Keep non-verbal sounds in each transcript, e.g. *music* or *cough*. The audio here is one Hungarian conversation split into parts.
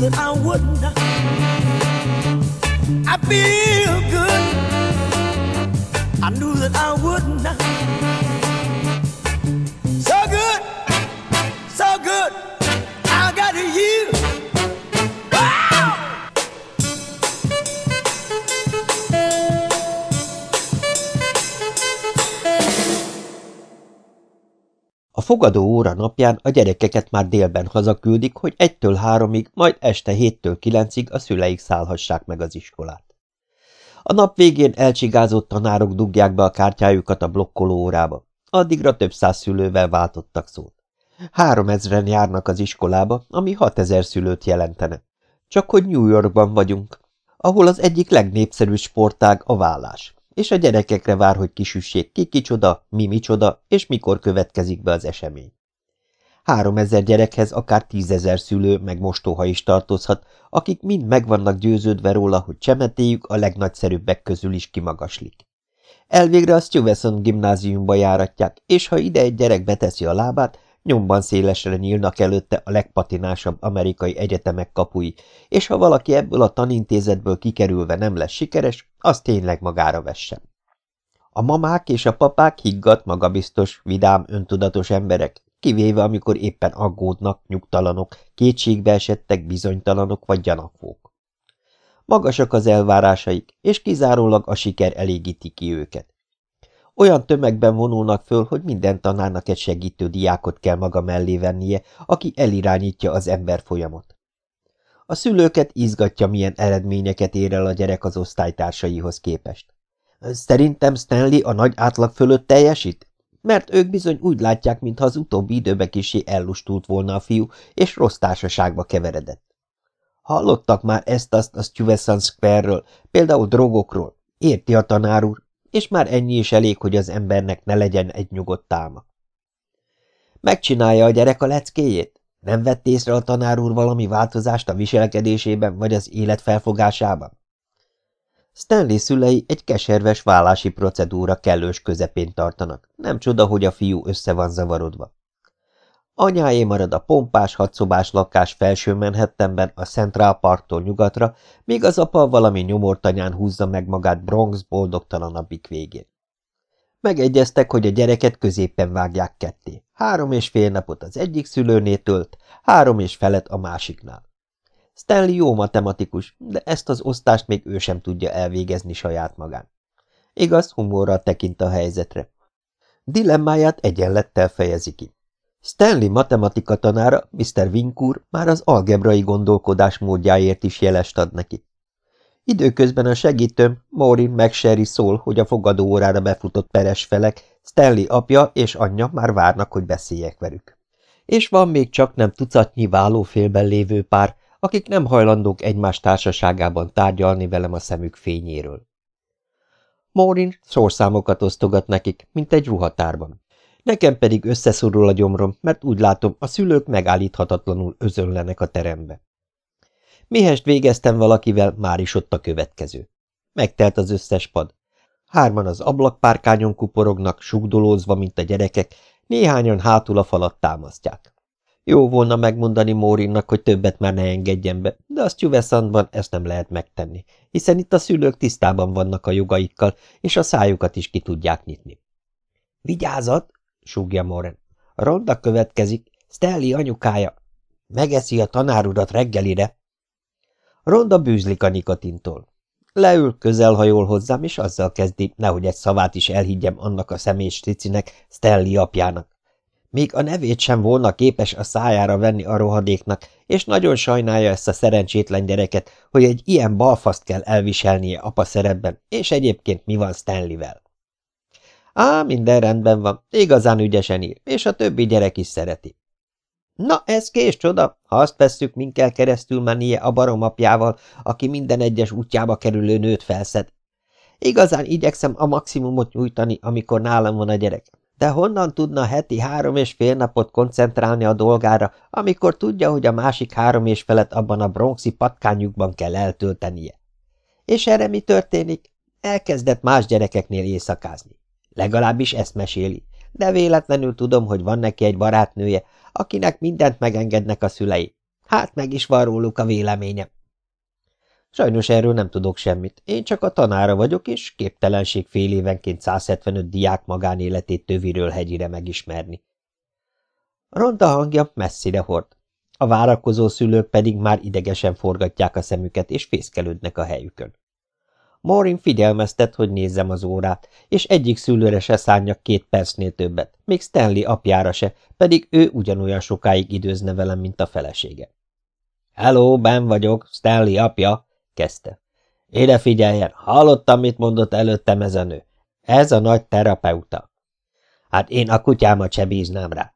that I wouldn't. I feel fogadó óra napján a gyerekeket már délben hazaküldik, hogy egytől háromig, majd este héttől kilencig a szüleik szállhassák meg az iskolát. A nap végén elcsigázott tanárok dugják be a kártyájukat a blokkoló órába. Addigra több száz szülővel váltottak szót. Három ezren járnak az iskolába, ami hatezer szülőt jelentene. Csak hogy New Yorkban vagyunk, ahol az egyik legnépszerűbb sportág a vállás, és a gyerekekre vár, hogy kisüssék ki kicsoda, mi micsoda, és mikor következik be az esemény. Három ezer gyerekhez akár tízezer szülő meg mostoha is tartozhat, akik mind meg vannak győződve róla, hogy csemetéjük a legnagyszerűbbek közül is kimagaslik. Elvégre a Stuyvesant gimnáziumba járatják, és ha ide egy gyerek beteszi a lábát, nyomban szélesre nyílnak előtte a legpatinásabb amerikai egyetemek kapui, és ha valaki ebből a tanintézetből kikerülve nem lesz sikeres, az tényleg magára vessen. A mamák és a papák higgadt, magabiztos, vidám, öntudatos emberek, kivéve amikor éppen aggódnak, nyugtalanok, kétségbe esettek, bizonytalanok vagy gyanakvók. Magasak az elvárásaik, és kizárólag a siker elégíti ki őket. Olyan tömegben vonulnak föl, hogy minden tanárnak egy segítő diákot kell maga mellé vennie, aki elirányítja az ember folyamot. A szülőket izgatja, milyen eredményeket ér el a gyerek az osztálytársaihoz képest. Szerintem Stanley a nagy átlag fölött teljesít? Mert ők bizony úgy látják, mintha az utóbbi időben kisé ellustult volna a fiú, és rossz társaságba keveredett. Hallottak már ezt-azt a Stuyvesant Square-ről, például drogokról. Érti a tanár úr, és már ennyi is elég, hogy az embernek ne legyen egy nyugodt álma. Megcsinálja a gyerek a leckéjét? Nem vett észre a tanár úr valami változást a viselkedésében vagy az élet felfogásában? Stanley szülei egy keserves vállási procedúra kellős közepén tartanak. Nem csoda, hogy a fiú össze van zavarodva. Anyáé marad a pompás, hatszobás lakás felső Manhattanben a Central Parktól nyugatra, míg az apa valami nyomortanyán húzza meg magát Bronx boldogtalanabbik végén. Megegyeztek, hogy a gyereket középen vágják ketté. Három és fél napot az egyik szülőnél tölt, három és felet a másiknál. Stanley jó matematikus, de ezt az osztást még ő sem tudja elvégezni saját magán. Igaz, humorral tekint a helyzetre. Dilemmáját egyenlettel fejezi ki. Stanley matematika tanára, Mr. Winkur már az algebrai gondolkodás módjáért is jelest ad neki. Időközben a segítőm, Maureen McSherry szól, hogy a fogadóórára befutott peres felek, Stanley apja és anyja már várnak, hogy beszéljek velük. És van még csak nem tucatnyi válófélben lévő pár, akik nem hajlandók egymás társaságában tárgyalni velem a szemük fényéről. Maureen szorszámokat osztogat nekik, mint egy ruhatárban. Nekem pedig összeszorul a gyomrom, mert úgy látom, a szülők megállíthatatlanul özönlenek a terembe. Mihest végeztem valakivel, már is ott a következő. Megtelt az összes pad. Hárman az ablakpárkányon kuporognak, sugdolózva, mint a gyerekek, néhányan hátul a falat támasztják. Jó volna megmondani Mórinnak, hogy többet már ne engedjen be, de a Stuyvesantban ezt nem lehet megtenni, hiszen itt a szülők tisztában vannak a jogaikkal, és a szájukat is ki tudják nyitni. – Vigyázat! – súgja Moren. – Ronda következik, Stelli anyukája. Megeszi a tanárudat reggelire. Ronda bűzlik a nikotintól. Leül, közelhajol hozzám, és azzal kezdi, nehogy egy szavát is elhiggyem annak a személyes tricinek, Stelli apjának. Még a nevét sem volna képes a szájára venni a rohadéknak, és nagyon sajnálja ezt a szerencsétlen gyereket, hogy egy ilyen balfaszt kell elviselnie apa szerepben, és egyébként mi van Stanleyvel. Á, minden rendben van, igazán ügyesen ír, és a többi gyerek is szereti. Na, ez kés csoda, ha azt vesszük, min kell keresztül mennie a baromapjával, aki minden egyes útjába kerülő nőt felszed. Igazán igyekszem a maximumot nyújtani, amikor nálam van a gyerek, de honnan tudna heti három és fél napot koncentrálni a dolgára, amikor tudja, hogy a másik három és felet abban a bronxi patkányukban kell eltöltenie? És erre mi történik? Elkezdett más gyerekeknél éjszakázni. Legalábbis ezt meséli, de véletlenül tudom, hogy van neki egy barátnője, akinek mindent megengednek a szülei. Hát meg is van róluk a véleményem. Sajnos erről nem tudok semmit. Én csak a tanára vagyok, és képtelenség fél évenként 175 diák magánéletét töviről hegyire megismerni. Ronda hangja messzire hord. A várakozó szülők pedig már idegesen forgatják a szemüket, és fészkelődnek a helyükön. Maureen figyelmeztet, hogy nézzem az órát, és egyik szülőre se szánjak két percnél többet, még Stanley apjára se, pedig ő ugyanolyan sokáig időzne velem, mint a felesége. – Hello, Ben vagyok, Stanley apja! – kezdte. – Ide figyeljen, hallottam, mit mondott előttem ez a nő. Ez a nagy terapeuta. Hát én a kutyámat se bíznám rá.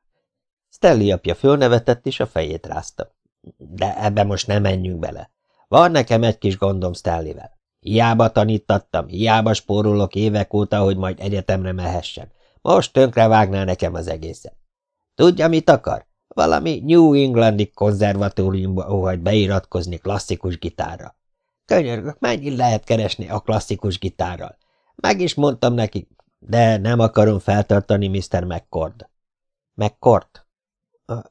Stanley apja fölnevetett, és a fejét rázta. De ebbe most nem menjünk bele. Van nekem egy kis gondom Stanleyvel. Hiába tanítattam, hiába spórolok évek óta, hogy majd egyetemre mehessen. Most tönkre vágná nekem az egészet. Tudja, mit akar? Valami New Englandi konzervatóriumba óhagy beiratkozni klasszikus gitárra. Könyörgök, mennyit lehet keresni a klasszikus gitárral? Meg is mondtam neki, de nem akarom feltartani Mr. McCord. McCord?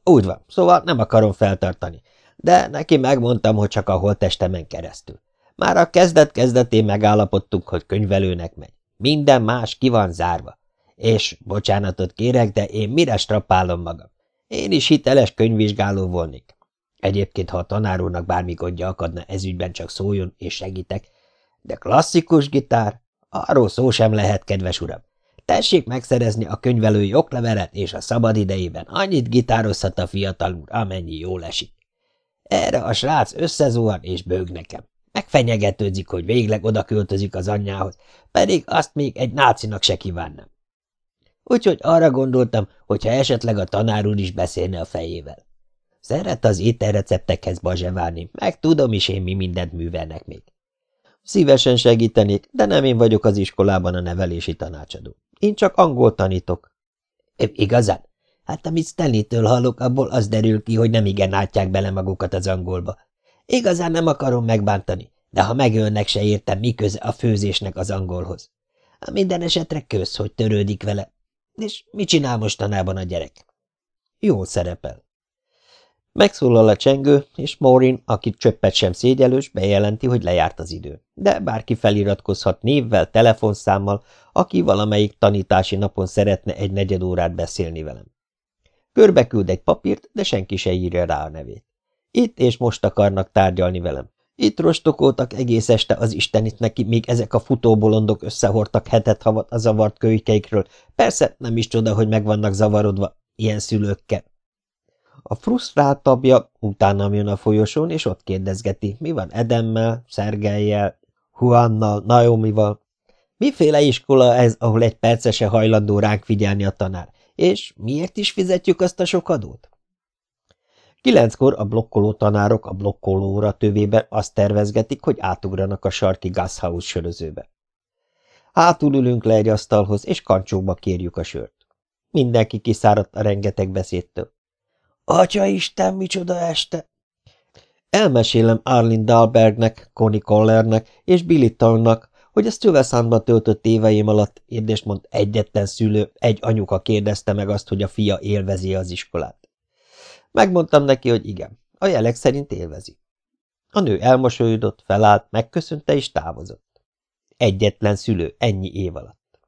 Úgy van, szóval nem akarom feltartani, de neki megmondtam, hogy csak a holtestemen keresztül. Már a kezdet-kezdetén megállapodtunk, hogy könyvelőnek megy. Minden más ki van zárva. És, bocsánatot kérek, de én mire strapálom magam? Én is hiteles könyvvizsgáló volnék. Egyébként, ha a tanár úrnak bármi gondja akadna, ezügyben csak szóljon, és segítek. De klasszikus gitár? Arról szó sem lehet, kedves uram. Tessék megszerezni a könyvelői oklevelet, és a szabad idejében annyit gitározhat a fiatal úr, amennyi jól esik. Erre a srác összezóan és bőg nekem. Megfenyegetőzik, hogy végleg oda költözik az anyjához, pedig azt még egy nácinak se kívánnám. Úgyhogy arra gondoltam, hogyha esetleg a tanár úr is beszélne a fejével. Szeret az ételreceptekhez bazseválni, meg tudom is én, mi mindent művelnek még. Szívesen segítenék, de nem én vagyok az iskolában a nevelési tanácsadó. Én csak angol tanítok. Igazán? Hát amit Stanley-től hallok, abból az derül ki, hogy nem igen átják bele magukat az angolba. Igazán nem akarom megbántani, de ha megölnek, se értem, mi köze a főzésnek az angolhoz. A minden esetre köz, hogy törődik vele. És mit csinál mostanában a gyerek? Jól szerepel. Megszólal a csengő, és Maureen, akit csöppet sem szégyelős, bejelenti, hogy lejárt az idő. De bárki feliratkozhat névvel, telefonszámmal, aki valamelyik tanítási napon szeretne egy negyed órát beszélni velem. Körbe küld egy papírt, de senki se írja rá a nevét. Itt és most akarnak tárgyalni velem. Itt rostokoltak egész este az istenit neki, míg ezek a futóbolondok összehordtak hetet-havat a zavart kölykeikről. Persze nem is csoda, hogy meg vannak zavarodva ilyen szülőkkel. A frusztráltabbja utána jön a folyosón, és ott kérdezgeti, mi van Edemmel, Szergelyel, Juannal, Naomival. Miféle iskola ez, ahol egy perce hajlandó ránk figyelni a tanár? És miért is fizetjük azt a sok adót? Kilenckor a blokkoló tanárok a blokkolóra tövébe azt tervezgetik, hogy átugranak a sarki gázhaus sörözőbe. Hátul le egy asztalhoz, és kancsóba kérjük a sört. Mindenki kiszáradt a rengeteg beszédtől. Atya Isten, micsoda este! Elmesélem Arlene Dahlbergnek, Connie Collernek és Billy Tallnak, hogy a Stuyvesantban töltött éveim alatt mond egyetlen szülő, egy anyuka kérdezte meg azt, hogy a fia élvezi az iskolát. Megmondtam neki, hogy igen, a jelek szerint élvezi. A nő elmosolyodott, felállt, megköszönte és távozott. Egyetlen szülő ennyi év alatt.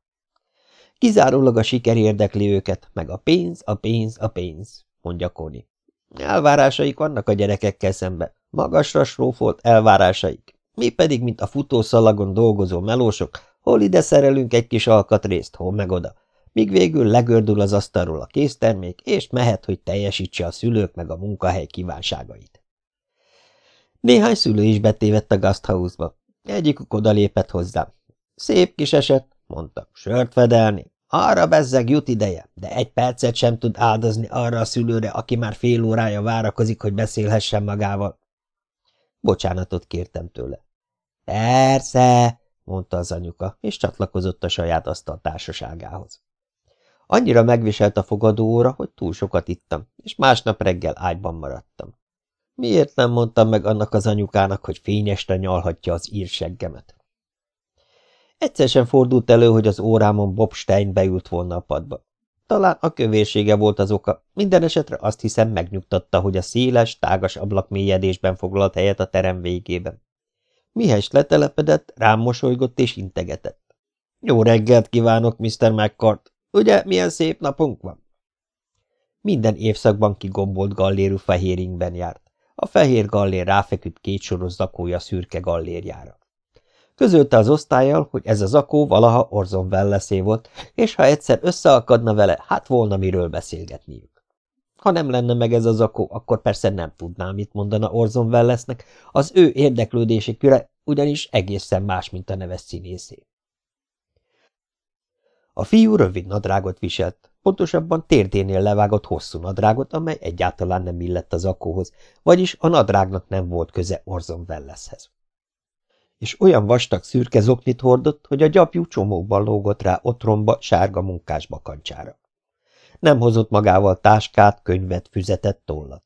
Kizárólag a siker érdekli őket, meg a pénz, a pénz, a pénz, mondja Koni. Elvárásaik vannak a gyerekekkel szemben, magasra srófolt elvárásaik. Mi pedig, mint a futószalagon dolgozó melósok, hol ide szerelünk egy kis alkatrészt, hol meg oda, míg végül legördül az asztalról a késztermék, és mehet, hogy teljesítse a szülők meg a munkahely kívánságait. Néhány szülő is betévett a gasthouse-ba. Egyikük odalépett hozzám. Szép kis eset, mondta, sört fedelni. Arra bezzeg jut ideje, de egy percet sem tud áldozni arra a szülőre, aki már fél órája várakozik, hogy beszélhessen magával. Bocsánatot kértem tőle. Persze, mondta az anyuka, és csatlakozott a saját asztal. Annyira megviselt a fogadóóra, hogy túl sokat ittam, és másnap reggel ágyban maradtam. Miért nem mondtam meg annak az anyukának, hogy fényesre nyalhatja az írseggemet? Egyszer sem fordult elő, hogy az órámon Bob Stein beült volna a padba. Talán a kövérsége volt az oka, minden esetre azt hiszem megnyugtatta, hogy a széles, tágas ablak mélyedésben foglalt helyet a terem végében. Mihes letelepedett, rám mosolygott és integetett. Jó reggelt kívánok, Mr. McCart! Ugye milyen szép napunk van? Minden évszakban kigombolt gallérú fehéringben járt. A fehér gallér ráfeküdt két soros zakója szürke gallérjára. Közölte az osztályjal, hogy ez a zakó valaha Orzon Welleszé volt, és ha egyszer összeakadna vele, hát volna miről beszélgetniük. Ha nem lenne meg ez a zakó, akkor persze nem tudná, mit mondana Orzon Wellesnek, az ő érdeklődési küre ugyanis egészen más, mint a neves színészé. A fiú rövid nadrágot viselt, pontosabban térdénél levágott hosszú nadrágot, amely egyáltalán nem illett az akóhoz, vagyis a nadrágnak nem volt köze Orzon Welleshez. És olyan vastag szürke zoknit hordott, hogy a gyapjú csomókban lógott rá otromba, sárga munkás bakancsára. Nem hozott magával táskát, könyvet, füzetet, tollat.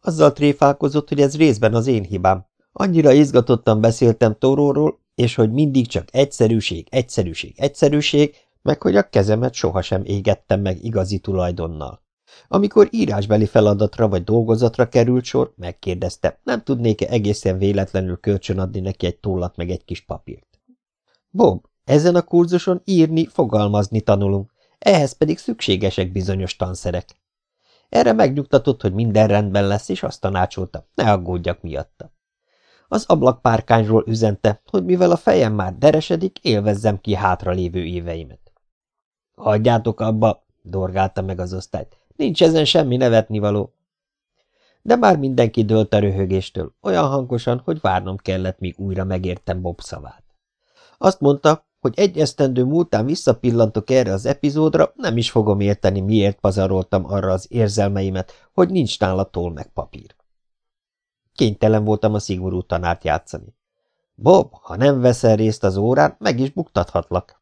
Azzal tréfálkozott, hogy ez részben az én hibám. Annyira izgatottan beszéltem Toróról, és hogy mindig csak egyszerűség, egyszerűség, egyszerűség, meg hogy a kezemet sohasem égettem meg igazi tulajdonnal. Amikor írásbeli feladatra vagy dolgozatra került sor, megkérdezte, nem tudnék-e egészen véletlenül kölcsönadni neki egy tollat meg egy kis papírt. Bob, ezen a kurzuson írni, fogalmazni tanulunk, ehhez pedig szükségesek bizonyos tanszerek. Erre megnyugtatott, hogy minden rendben lesz, és azt tanácsolta, ne aggódjak miatta. Az ablakpárkányról üzente, hogy mivel a fejem már deresedik, élvezzem ki hátra lévő éveimet. Hagyjátok abba, dorgálta meg az osztályt. Nincs ezen semmi nevetnivaló. De már mindenki dőlt a röhögéstől, olyan hangosan, hogy várnom kellett, míg újra megértem Bob szavát. Azt mondta, hogy egy esztendő múltán visszapillantok erre az epizódra, nem is fogom érteni, miért pazaroltam arra az érzelmeimet, hogy nincs nála toll meg papír. Kénytelen voltam a szigorú tanárt játszani. Bob, ha nem veszel részt az órán, meg is buktathatlak.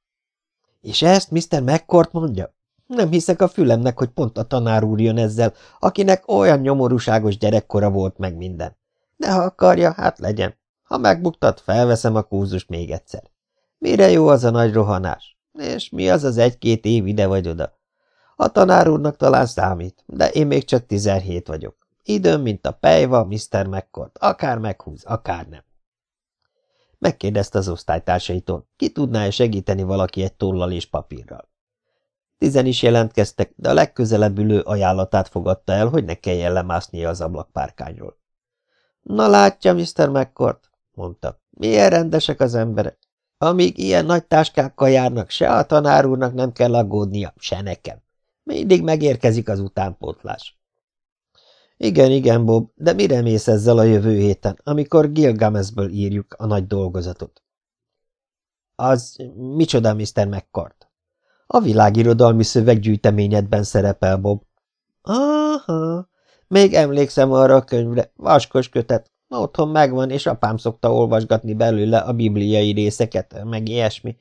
És ezt Mr. McCord mondja? Nem hiszek a fülemnek, hogy pont a tanár úr jön ezzel, akinek olyan nyomorúságos gyerekkora volt meg minden. De ha akarja, hát legyen. Ha megbuktat, felveszem a kúzust még egyszer. Mire jó az a nagy rohanás? És mi az az egy-két év ide vagy oda? A tanár úrnak talán számít, de én még csak tizenhét vagyok. Időm, mint a pejva, Mr. McCord, akár meghúz, akár nem. Megkérdezte az osztálytársaitól, ki tudná-e segíteni valaki egy tollal és papírral. Tizen is jelentkeztek, de a legközelebb ülő ajánlatát fogadta el, hogy ne kelljen lemásznia az ablakpárkányról. Na látja, Mr. McCord, mondta, milyen rendesek az emberek. Amíg ilyen nagy táskákkal járnak, se a tanár úrnak nem kell aggódnia, se nekem. Mindig megérkezik az utánpótlás. Igen, igen, Bob, de mire mész ezzel a jövő héten, amikor Gilgamesből írjuk a nagy dolgozatot? Az micsoda, Mr. McCord? A világirodalmi szöveggyűjteményedben szerepel, Bob. Aha, még emlékszem arra a könyvre, vaskos kötet. Otthon megvan, és apám szokta olvasgatni belőle a bibliai részeket, meg ilyesmi.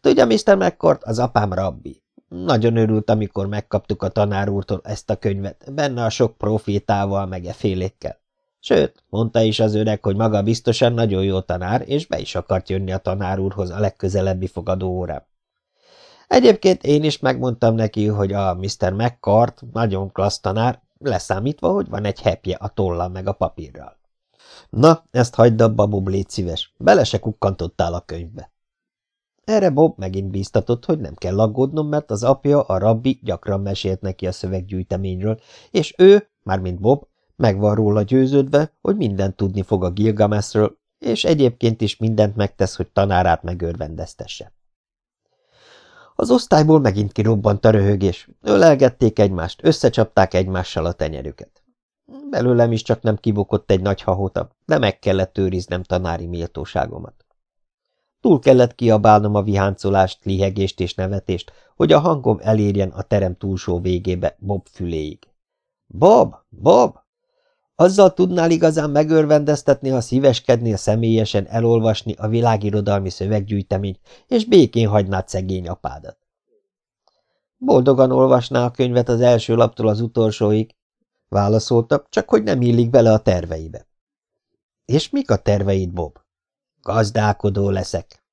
Tudja, Mr. McCord, az apám rabbi. Nagyon örült, amikor megkaptuk a tanár úrtól ezt a könyvet, benne a sok profétával, meg e félékkel. Sőt, mondta is az öreg, hogy maga biztosan nagyon jó tanár, és be is akart jönni a tanár úrhoz a legközelebbi fogadó órán. Egyébként én is megmondtam neki, hogy a Mr. McCart nagyon klassz tanár, leszámítva, hogy van egy hepje a tollal meg a papírral. Na, ezt hagyd abba, Bob, szíves, bele se kukkantottál a könyvbe. Erre Bob megint bíztatott, hogy nem kell aggódnom, mert az apja, a rabbi gyakran mesélt neki a szöveggyűjteményről, és ő, mármint Bob, meg van róla győződve, hogy mindent tudni fog a Gilgamesről, és egyébként is mindent megtesz, hogy tanárát megörvendeztesse. Az osztályból megint kirobbant a röhögés. Ölelgették egymást, összecsapták egymással a tenyerüket. Belőlem is csak nem kibukott egy nagy hahota, de meg kellett őriznem tanári méltóságomat. Túl kellett kiabálnom a viháncolást, lihegést és nevetést, hogy a hangom elérjen a terem túlsó végébe, Bob füléig. Bob! Bob! Azzal tudnál igazán megörvendeztetni, ha szíveskednél személyesen elolvasni a világirodalmi szöveggyűjteményt, és békén hagynád szegény apádat. Boldogan olvasná a könyvet az első laptól az utolsóig, válaszolta, csak hogy nem illik bele a terveibe. És mik a terveid, Bob? Gazdálkodó leszek.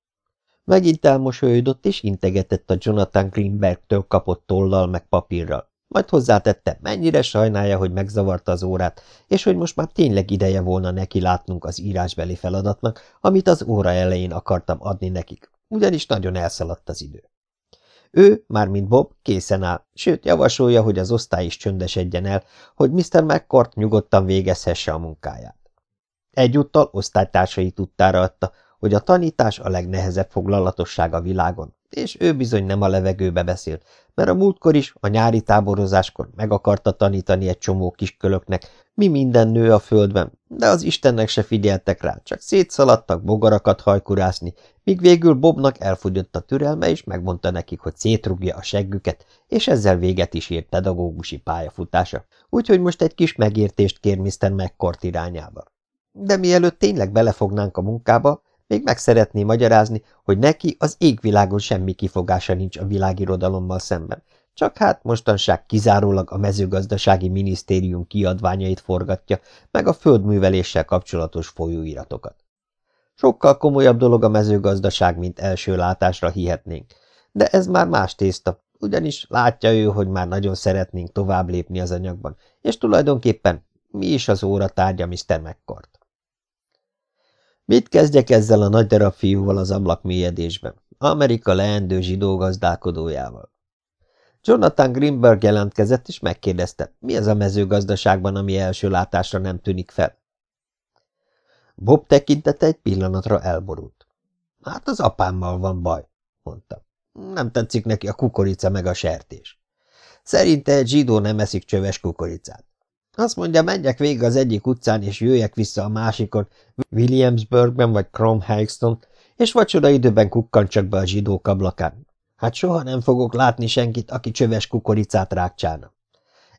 Megint elmosolyodott, és integetett a Jonathan Greenbergtől kapott tollal meg papírral. Majd hozzátette, mennyire sajnálja, hogy megzavarta az órát, és hogy most már tényleg ideje volna neki látnunk az írásbeli feladatnak, amit az óra elején akartam adni nekik, ugyanis nagyon elszaladt az idő. Ő, mármint Bob, készen áll, sőt javasolja, hogy az osztály is csöndesedjen el, hogy Mr. McCord nyugodtan végezhesse a munkáját. Egyúttal osztálytársai tudtára adta, hogy a tanítás a legnehezebb foglalatosság a világon, és ő bizony nem a levegőbe beszél, mert a múltkor is, a nyári táborozáskor meg akarta tanítani egy csomó kiskölöknek, mi minden nő a földben, de az Istennek se figyeltek rá, csak szétszaladtak bogarakat hajkurászni, míg végül Bobnak elfogyott a türelme, és megmondta nekik, hogy szétrugja a seggüket, és ezzel véget is ért pedagógusi pályafutása, úgyhogy most egy kis megértést kér Mr. McCourt irányába. De mielőtt tényleg belefognánk a munkába, még meg szeretné magyarázni, hogy neki az égvilágon semmi kifogása nincs a világirodalommal szemben, csak hát mostanság kizárólag a mezőgazdasági minisztérium kiadványait forgatja, meg a földműveléssel kapcsolatos folyóiratokat. Sokkal komolyabb dolog a mezőgazdaság, mint első látásra hihetnénk, de ez már más tészta, ugyanis látja ő, hogy már nagyon szeretnénk tovább lépni az anyagban, és tulajdonképpen mi is az óra tárgya Mr. McCord. Mit kezdjek ezzel a nagy darab fiúval az ablak mélyedésben? Amerika leendő zsidó gazdálkodójával. Jonathan Greenberg jelentkezett, és megkérdezte, mi ez a mezőgazdaságban, ami első látásra nem tűnik fel. Bob tekintete egy pillanatra elborult. Hát az apámmal van baj, mondta. Nem tetszik neki a kukorica meg a sertés. Szerinte egy zsidó nem eszik csöves kukoricát. Azt mondja, menjek végig az egyik utcán, és jöjjek vissza a másikon, Williamsburgben vagy Cromhexton, és vacsora időben kukkantsak be a zsidók ablakán. Hát soha nem fogok látni senkit, aki csöves kukoricát rákcsálna.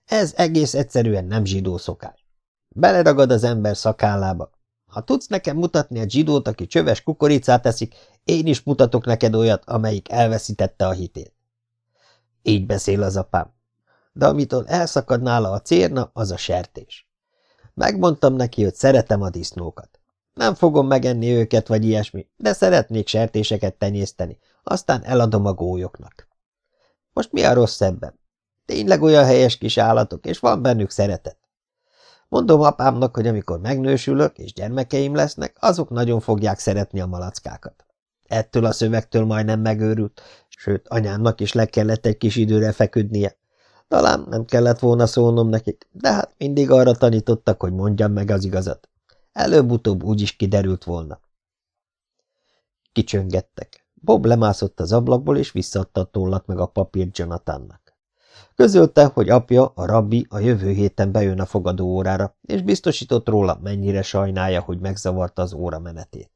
Ez egész egyszerűen nem zsidó szokás. Beleragad az ember szakállába. Ha tudsz nekem mutatni egy zsidót, aki csöves kukoricát eszik, én is mutatok neked olyat, amelyik elveszítette a hitét. Így beszél az apám de amitől elszakad nála a cérna, az a sertés. Megmondtam neki, hogy szeretem a disznókat. Nem fogom megenni őket, vagy ilyesmi, de szeretnék sertéseket tenyészteni, aztán eladom a gólyoknak. Most mi a rossz ebben? Tényleg olyan helyes kis állatok, és van bennük szeretet. Mondom apámnak, hogy amikor megnősülök, és gyermekeim lesznek, azok nagyon fogják szeretni a malackákat. Ettől a szövegtől majdnem megőrült, sőt, anyámnak is le kellett egy kis időre feküdnie. Talán nem kellett volna szólnom nekik, de hát mindig arra tanítottak, hogy mondjam meg az igazat. Előbb-utóbb úgy is kiderült volna. Kicsöngettek. Bob lemászott az ablakból, és visszaadta a tollat meg a papírt Jonathannak. Közölte, hogy apja, a rabbi a jövő héten bejön a fogadó órára, és biztosított róla, mennyire sajnálja, hogy megzavarta az óra menetét.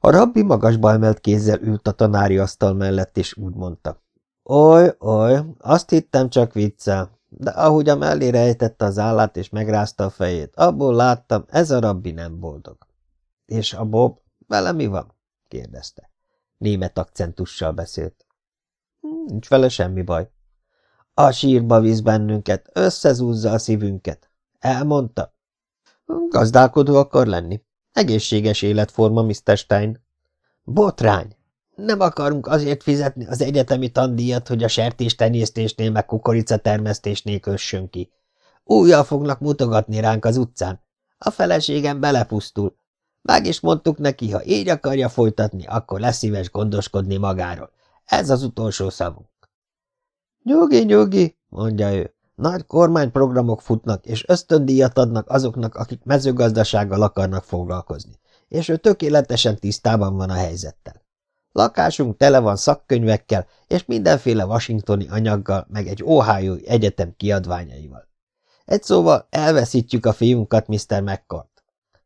A rabbi magasba emelt kézzel ült a tanári asztal mellett, és úgy mondta. Oly, oly, azt hittem csak viccel, de ahogy a mellére ejtette az állát és megrázta a fejét, abból láttam, ez a rabbi nem boldog. És a Bob, vele mi van? kérdezte. Német akcentussal beszélt. Nincs vele semmi baj. A sírba víz bennünket, összezúzza a szívünket. Elmondta. Gazdálkodó akar lenni. Egészséges életforma, Mr. Stein. Botrány, nem akarunk azért fizetni az egyetemi tandíjat, hogy a sertéstenyésztésnél meg kukoricatermesztésnél kössön ki. Újjal fognak mutogatni ránk az utcán. A feleségem belepusztul. Meg is mondtuk neki, ha így akarja folytatni, akkor lesz szíves gondoskodni magáról. Ez az utolsó szavunk. Nyugi, nyugi, mondja ő. Nagy kormányprogramok futnak, és ösztöndíjat adnak azoknak, akik mezőgazdasággal akarnak foglalkozni, és ő tökéletesen tisztában van a helyzettel. Lakásunk tele van szakkönyvekkel és mindenféle washingtoni anyaggal, meg egy Ohio egyetem kiadványaival. Egy szóval elveszítjük a fiunkat, Mr. McCord.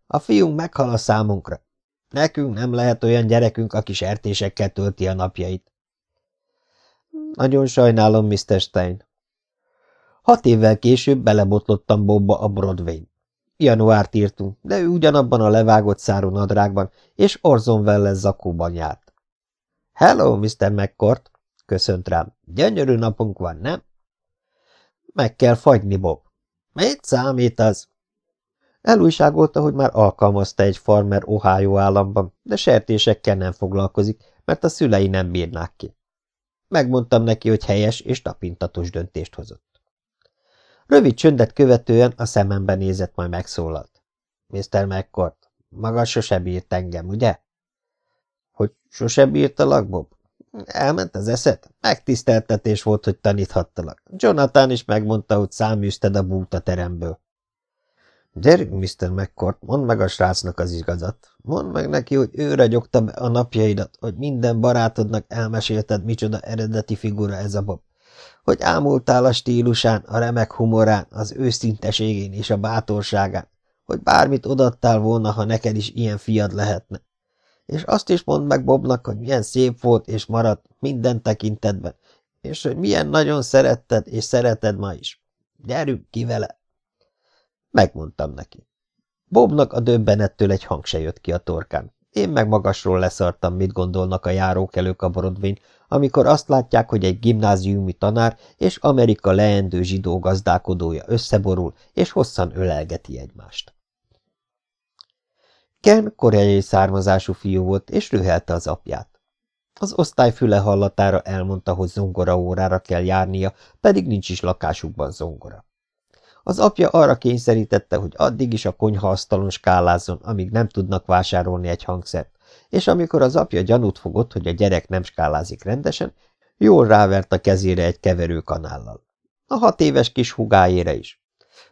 A fiunk meghal a számunkra. Nekünk nem lehet olyan gyerekünk, aki sertésekkel tölti a napjait. Nagyon sajnálom, Mr. Stein. Hat évvel később belebotlottam Bobba a Broadway-n. Januárt írtunk, de ő ugyanabban a levágott szárú nadrágban és Orson Welles zakóban járt. Hello, Mr. McCord, köszönt rám. Gyönyörű napunk van, nem? Meg kell fagyni, Bob. Mit számít az? Elújságolta, hogy már alkalmazta egy farmer Ohio államban, de sertésekkel nem foglalkozik, mert a szülei nem bírnák ki. Megmondtam neki, hogy helyes és tapintatos döntést hozott. Rövid csöndet követően a szemembe nézett, majd megszólalt. Mr. McCord, maga sose bírt engem, ugye? Sose bírtalak, Bob? Elment az eszed? Megtiszteltetés volt, hogy taníthattalak. Jonathan is megmondta, hogy száműzted a búta teremből. Gyerünk, Mr. McCord, mondd meg a srácnak az igazat. Mondd meg neki, hogy ő ragyogta be a napjaidat, hogy minden barátodnak elmesélted, micsoda eredeti figura ez a Bob. Hogy ámultál a stílusán, a remek humorán, az őszinteségén és a bátorságán, hogy bármit odattál volna, ha neked is ilyen fiad lehetne. És azt is mondd meg Bobnak, hogy milyen szép volt és maradt minden tekintetben, és hogy milyen nagyon szeretted és szereted ma is. Gyerünk ki vele! Megmondtam neki. Bobnak a döbbenettől egy hang se jött ki a torkán. Én meg magasról leszartam, mit gondolnak a járókelők a borodvény, amikor azt látják, hogy egy gimnáziumi tanár és Amerika leendő zsidó gazdálkodója összeborul, és hosszan ölelgeti egymást. Ken koreai származású fiú volt, és rühelte az apját. Az osztály füle hallatára elmondta, hogy zongora órára kell járnia, pedig nincs is lakásukban zongora. Az apja arra kényszerítette, hogy addig is a konyhaasztalon skálázzon, amíg nem tudnak vásárolni egy hangszert, és amikor az apja gyanút fogott, hogy a gyerek nem skálázik rendesen, jól rávert a kezére egy keverőkanállal. A hat éves kis hugájére is.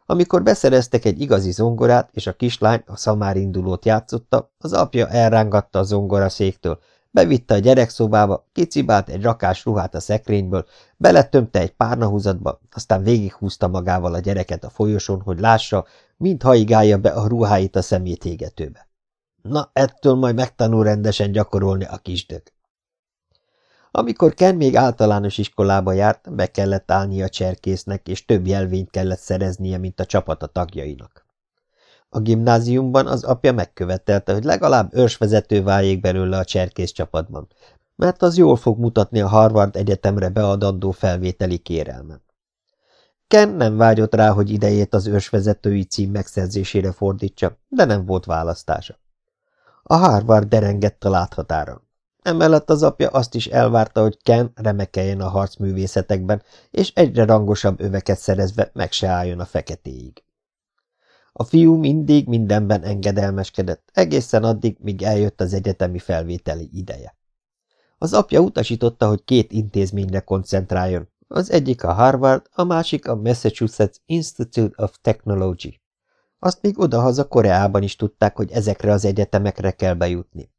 Amikor beszereztek egy igazi zongorát, és a kislány a szamárindulót játszotta, az apja elrángatta a zongora széktől, bevitte a gyerekszobába, kicibált egy rakás ruhát a szekrényből, beletömte egy párnahúzatba, aztán végighúzta magával a gyereket a folyosón, hogy lássa, mint haigálja be a ruháit a szemétégetőbe. Na, ettől majd megtanul rendesen gyakorolni a kisdög. Amikor Ken még általános iskolába járt, be kellett állni a cserkésznek, és több jelvényt kellett szereznie, mint a csapat a tagjainak. A gimnáziumban az apja megkövetelte, hogy legalább őrsvezető váljék belőle a cserkész csapatban, mert az jól fog mutatni a Harvard Egyetemre beadandó felvételi kérelmen. Ken nem vágyott rá, hogy idejét az ősvezetői cím megszerzésére fordítsa, de nem volt választása. A Harvard derengett a láthatáron. Emellett az apja azt is elvárta, hogy Ken remekeljen a harcművészetekben, és egyre rangosabb öveket szerezve meg se álljon a feketéig. A fiú mindig mindenben engedelmeskedett, egészen addig, míg eljött az egyetemi felvételi ideje. Az apja utasította, hogy két intézményre koncentráljon, az egyik a Harvard, a másik a Massachusetts Institute of Technology. Azt még odahaza Koreában is tudták, hogy ezekre az egyetemekre kell bejutni.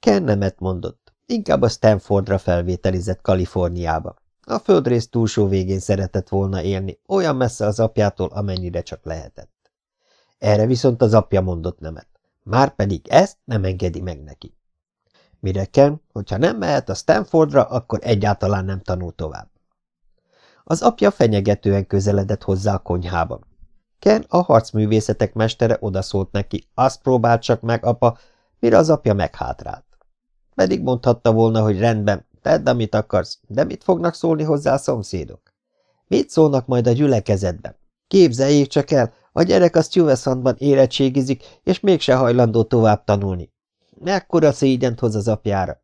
Ken nemet mondott, inkább a Stanfordra felvételizett Kaliforniába. A földrész túlsó végén szeretett volna élni, olyan messze az apjától, amennyire csak lehetett. Erre viszont az apja mondott nemet. Márpedig ezt nem engedi meg neki. Mire Ken, hogyha nem mehet a Stanfordra, akkor egyáltalán nem tanul tovább. Az apja fenyegetően közeledett hozzá a konyhában. Ken, a harcművészetek mestere odaszólt neki, azt próbált csak meg, apa, mire az apja meghátrált. Pedig mondhatta volna, hogy rendben, tedd, amit akarsz, de mit fognak szólni hozzá a szomszédok? Mit szólnak majd a gyülekezetben? Képzeljék csak el, a gyerek a Stuyvesantban érettségizik, és mégse hajlandó tovább tanulni. Mekkora szégyent hoz az apjára.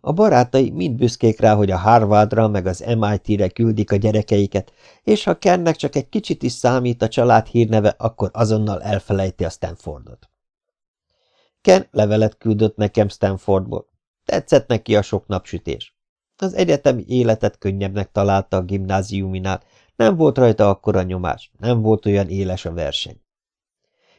A barátai mind büszkék rá, hogy a Harvardra meg az MIT-re küldik a gyerekeiket, és ha Kennek csak egy kicsit is számít a család hírneve, akkor azonnal elfelejti a Stanfordot. Ken levelet küldött nekem Stanfordból. Tetszett neki a sok napsütés. Az egyetemi életet könnyebbnek találta a gimnáziuminál, nem volt rajta akkora nyomás, nem volt olyan éles a verseny.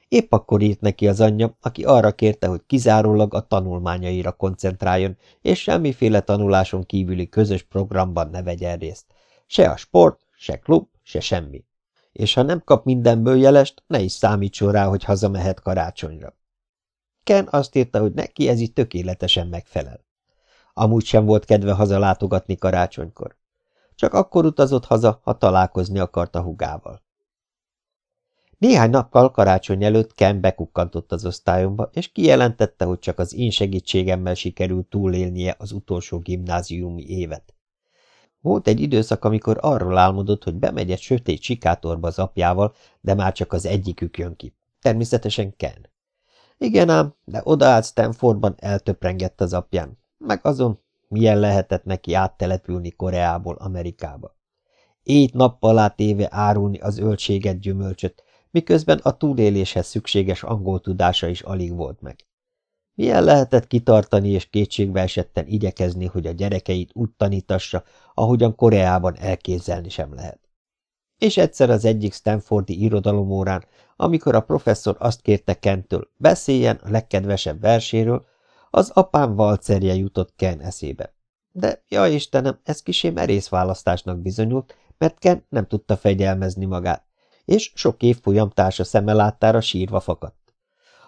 Épp akkor írt neki az anyja, aki arra kérte, hogy kizárólag a tanulmányaira koncentráljon, és semmiféle tanuláson kívüli közös programban ne vegyen részt. Se a sport, se klub, se semmi. És ha nem kap mindenből jelest, ne is számítson rá, hogy hazamehet karácsonyra. Ken azt írta, hogy neki ez így tökéletesen megfelel. Amúgy sem volt kedve hazalátogatni karácsonykor. Csak akkor utazott haza, ha találkozni akart a hugával. Néhány nappal karácsony előtt Ken bekukkantott az osztályomba, és kijelentette, hogy csak az én segítségemmel sikerült túlélnie az utolsó gimnáziumi évet. Volt egy időszak, amikor arról álmodott, hogy bemegy egy sötét sikátorba az apjával, de már csak az egyikük jön ki. természetesen Ken. Igen ám, de odaállt Stanfordban eltöprengett az apján, meg azon, milyen lehetett neki áttelepülni Koreából Amerikába. Ét nappal átéve árulni az öltséget gyümölcsöt, miközben a túléléshez szükséges angol tudása is alig volt meg. Milyen lehetett kitartani és kétségbe esetten igyekezni, hogy a gyerekeit úgy tanítassa, ahogyan Koreában elképzelni sem lehet. És egyszer az egyik Stanfordi irodalomórán, amikor a professzor azt kérte Kentől, beszéljen a legkedvesebb verséről, az apám valcerje jutott Ken eszébe. De, ja Istenem, ez kisé merész választásnak bizonyult, mert Ken nem tudta fegyelmezni magát, és sok év folyamtársa szeme láttára sírva fakadt.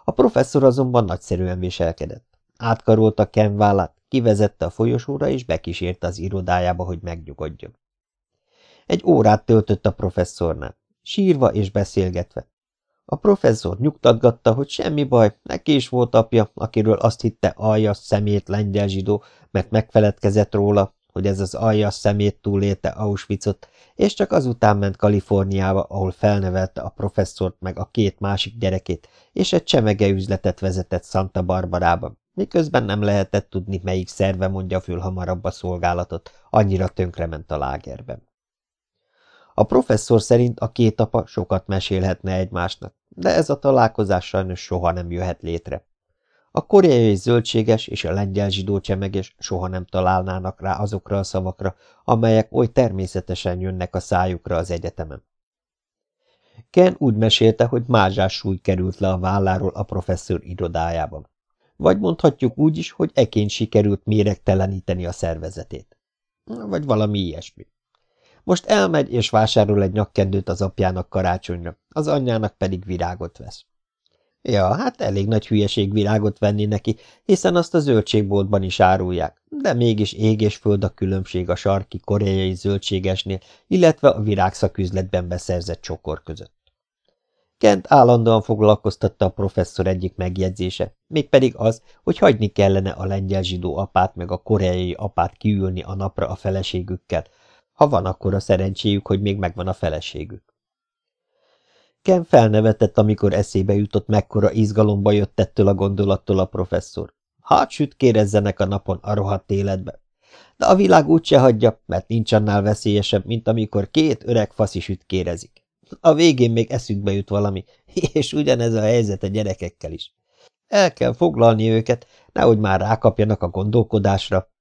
A professzor azonban nagyszerűen viselkedett. Átkarolta Ken vállát, kivezette a folyosóra, és bekísérte az irodájába, hogy megnyugodjon. Egy órát töltött a professzornál, sírva és beszélgetve. A professzor nyugtatgatta, hogy semmi baj, neki is volt apja, akiről azt hitte aljas szemét lengyel zsidó, mert megfeledkezett róla, hogy ez az aljas szemét túlélte Auschwitzot, és csak azután ment Kaliforniába, ahol felnevelte a professzort meg a két másik gyerekét, és egy csemege üzletet vezetett Santa Barbarában, miközben nem lehetett tudni, melyik szerve mondja föl hamarabb a szolgálatot, annyira tönkrement a lágerben. A professzor szerint a két apa sokat mesélhetne egymásnak, de ez a találkozás sajnos soha nem jöhet létre. A koreai zöldséges és a lengyel zsidó csemeges soha nem találnának rá azokra a szavakra, amelyek oly természetesen jönnek a szájukra az egyetemen. Ken úgy mesélte, hogy mázsás súly került le a válláról a professzor irodájában. Vagy mondhatjuk úgy is, hogy ekén sikerült méregteleníteni a szervezetét. Vagy valami ilyesmi. Most elmegy és vásárol egy nyakkendőt az apjának karácsonyra, az anyjának pedig virágot vesz. Ja, hát elég nagy hülyeség virágot venni neki, hiszen azt a zöldségboltban is árulják, de mégis ég és föld a különbség a sarki koreai zöldségesnél, illetve a virágszaküzletben beszerzett csokor között. Kent állandóan foglalkoztatta a professzor egyik megjegyzése, mégpedig az, hogy hagyni kellene a lengyel zsidó apát meg a koreai apát kiülni a napra a feleségükkel, ha van akkor a szerencséjük, hogy még megvan a feleségük. Ken felnevetett, amikor eszébe jutott, mekkora izgalomba jött ettől a gondolattól a professzor. Hát süt kérezzenek a napon a rohadt életbe. De a világ úgyse hagyja, mert nincs annál veszélyesebb, mint amikor két öreg faszi süt kérezik. A végén még eszükbe jut valami, *laughs* és ugyanez a helyzet a gyerekekkel is. El kell foglalni őket, nehogy már rákapjanak a gondolkodásra,